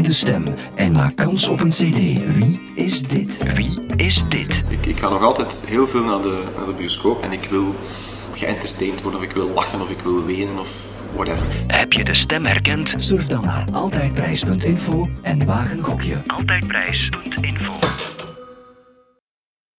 de stem en maak kans op een cd. Wie is dit? Wie is dit? Ik, ik ga nog altijd heel veel naar de, naar de bioscoop en ik wil geënterteind worden of ik wil lachen of ik wil wenen of whatever. Heb je de stem herkend? Surf dan naar altijdprijs.info en wagen gokje. Altijdprijs.info